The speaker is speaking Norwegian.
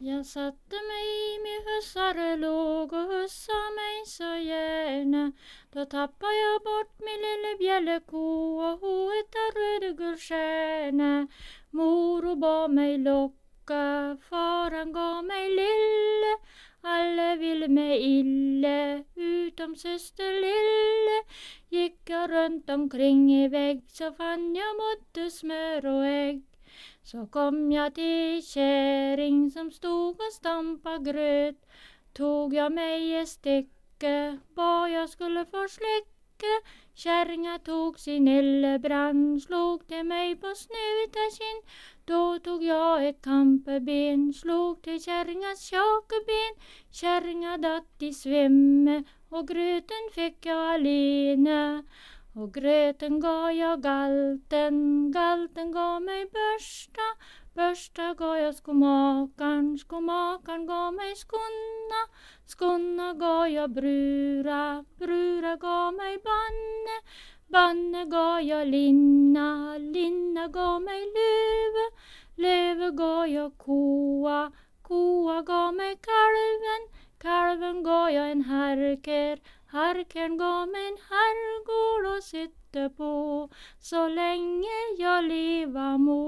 Jeg satte meg i mi hussarelåg og hussa meg så gjerne. Da tappa jeg bort mi lille bjelleko, og ho etta røde gullstjerne. Moro ba meg lokke, faren ga meg lille. Alle ville meg ille, utom søster lille. Gikk jeg rundt omkring i vegg, så fant jeg både smør og egg. Så kom jeg til kjerring som stod og stampa grøt. Tog jeg meg et stykke, ba jeg skulle få slikke. Kjerringa tok sin ildebrann, slog til meg på snuta sin. Da tok jeg et kampeben, slog til kjerringas tjake ben. Kjerringa datt i svimme, og grøten fikk jeg alene. Og grøten ga jeg galten, galten ga meg børsta. Børsta ga jeg skomakeren, skomakeren ga meg skonna. Skonna ga jeg brura, brura ga meg banne. Banne ga jeg linna, linna ga meg løve. Løve ga jeg koa, koa ga meg kalven. Harker, harkeren gå min herrgård å sitte på så lenge jeg lever må.